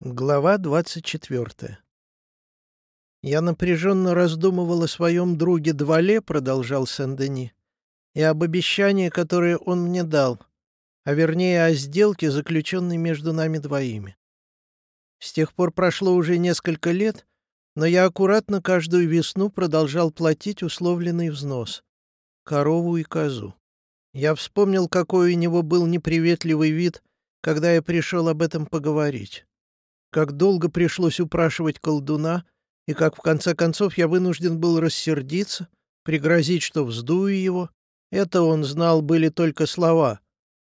Глава 24 «Я напряженно раздумывал о своем друге Двале», — продолжал Сен-Дени, «и об обещании, которое он мне дал, а вернее о сделке, заключенной между нами двоими. С тех пор прошло уже несколько лет, но я аккуратно каждую весну продолжал платить условленный взнос — корову и козу. Я вспомнил, какой у него был неприветливый вид, когда я пришел об этом поговорить как долго пришлось упрашивать колдуна, и как в конце концов я вынужден был рассердиться, пригрозить, что вздую его. Это он знал были только слова,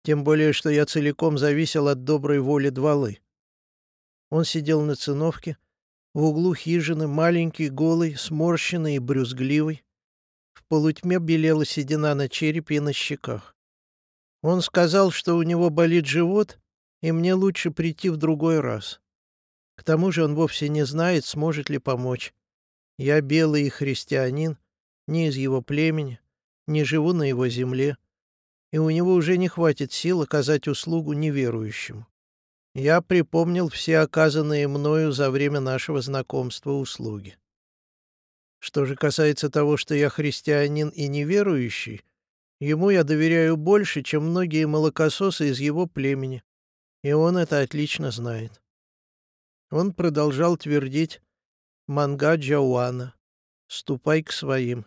тем более, что я целиком зависел от доброй воли Двалы. Он сидел на циновке, в углу хижины, маленький, голый, сморщенный и брюзгливый. В полутьме белела седина на черепе и на щеках. Он сказал, что у него болит живот, и мне лучше прийти в другой раз. К тому же он вовсе не знает, сможет ли помочь. Я белый христианин, не из его племени, не живу на его земле, и у него уже не хватит сил оказать услугу неверующему. Я припомнил все оказанные мною за время нашего знакомства услуги. Что же касается того, что я христианин и неверующий, ему я доверяю больше, чем многие молокососы из его племени, и он это отлично знает. Он продолжал твердить «Манга Джауана, ступай к своим».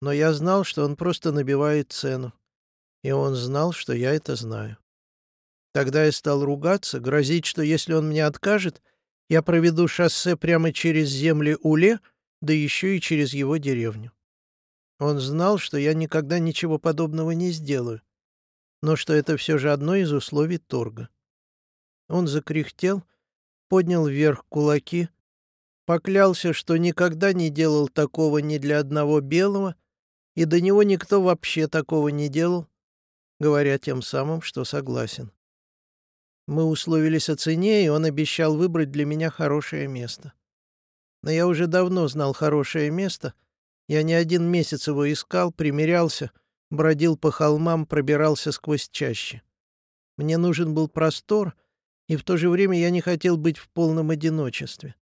Но я знал, что он просто набивает цену. И он знал, что я это знаю. Тогда я стал ругаться, грозить, что если он мне откажет, я проведу шоссе прямо через земли Уле, да еще и через его деревню. Он знал, что я никогда ничего подобного не сделаю, но что это все же одно из условий торга. Он закряхтел, поднял вверх кулаки, поклялся, что никогда не делал такого ни для одного белого, и до него никто вообще такого не делал, говоря тем самым, что согласен. Мы условились о цене, и он обещал выбрать для меня хорошее место. Но я уже давно знал хорошее место. Я не один месяц его искал, примерялся, бродил по холмам, пробирался сквозь чаще. Мне нужен был простор — и в то же время я не хотел быть в полном одиночестве.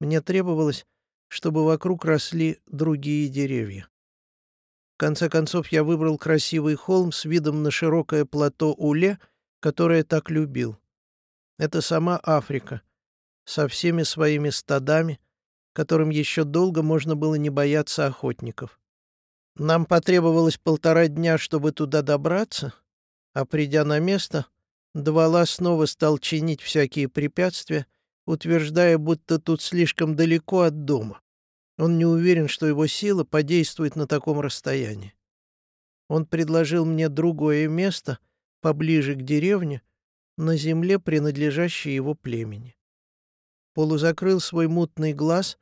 Мне требовалось, чтобы вокруг росли другие деревья. В конце концов, я выбрал красивый холм с видом на широкое плато Уле, которое так любил. Это сама Африка, со всеми своими стадами, которым еще долго можно было не бояться охотников. Нам потребовалось полтора дня, чтобы туда добраться, а придя на место — Двала снова стал чинить всякие препятствия, утверждая, будто тут слишком далеко от дома. Он не уверен, что его сила подействует на таком расстоянии. Он предложил мне другое место, поближе к деревне, на земле, принадлежащей его племени. Полузакрыл свой мутный глаз,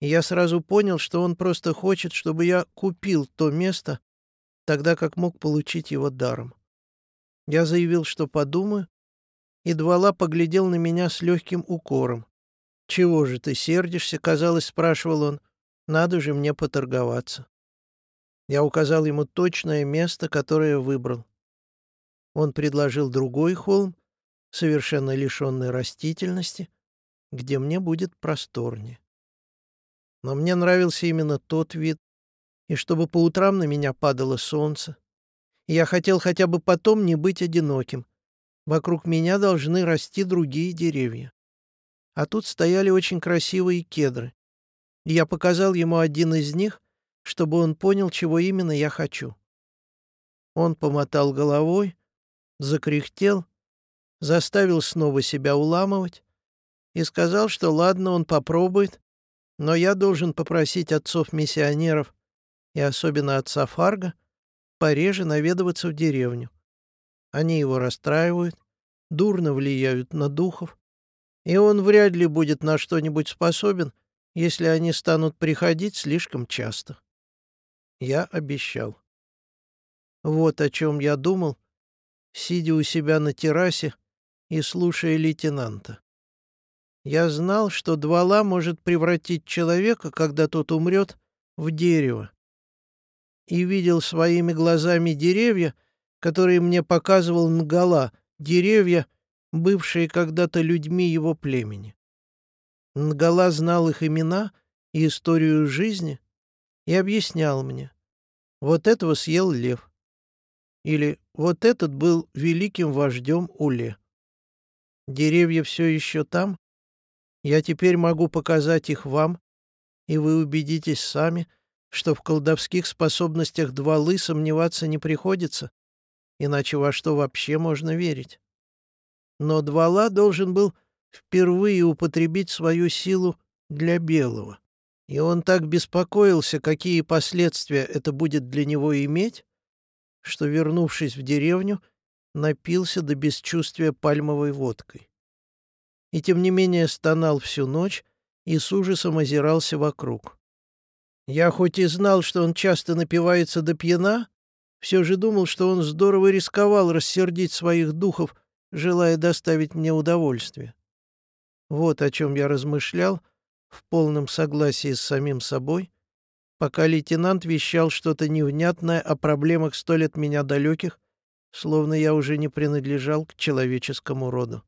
и я сразу понял, что он просто хочет, чтобы я купил то место, тогда как мог получить его даром. Я заявил, что подумаю, и Двала поглядел на меня с легким укором. «Чего же ты сердишься?» — казалось, спрашивал он. «Надо же мне поторговаться». Я указал ему точное место, которое выбрал. Он предложил другой холм, совершенно лишенный растительности, где мне будет просторнее. Но мне нравился именно тот вид, и чтобы по утрам на меня падало солнце, я хотел хотя бы потом не быть одиноким. Вокруг меня должны расти другие деревья. А тут стояли очень красивые кедры. я показал ему один из них, чтобы он понял, чего именно я хочу. Он помотал головой, закряхтел, заставил снова себя уламывать и сказал, что ладно, он попробует, но я должен попросить отцов-миссионеров и особенно отца Фарга пореже наведываться в деревню. Они его расстраивают, дурно влияют на духов, и он вряд ли будет на что-нибудь способен, если они станут приходить слишком часто. Я обещал. Вот о чем я думал, сидя у себя на террасе и слушая лейтенанта. Я знал, что двала может превратить человека, когда тот умрет, в дерево, и видел своими глазами деревья, которые мне показывал Нгала, деревья, бывшие когда-то людьми его племени. Нгала знал их имена и историю жизни и объяснял мне. Вот этого съел лев. Или вот этот был великим вождем Уле. Деревья все еще там. Я теперь могу показать их вам, и вы убедитесь сами, что в колдовских способностях Двалы сомневаться не приходится, иначе во что вообще можно верить? Но Двала должен был впервые употребить свою силу для белого. И он так беспокоился, какие последствия это будет для него иметь, что, вернувшись в деревню, напился до бесчувствия пальмовой водкой. И тем не менее стонал всю ночь и с ужасом озирался вокруг. Я хоть и знал, что он часто напивается до пьяна, все же думал, что он здорово рисковал рассердить своих духов, желая доставить мне удовольствие. Вот о чем я размышлял — в полном согласии с самим собой, пока лейтенант вещал что-то невнятное о проблемах столь от меня далеких, словно я уже не принадлежал к человеческому роду.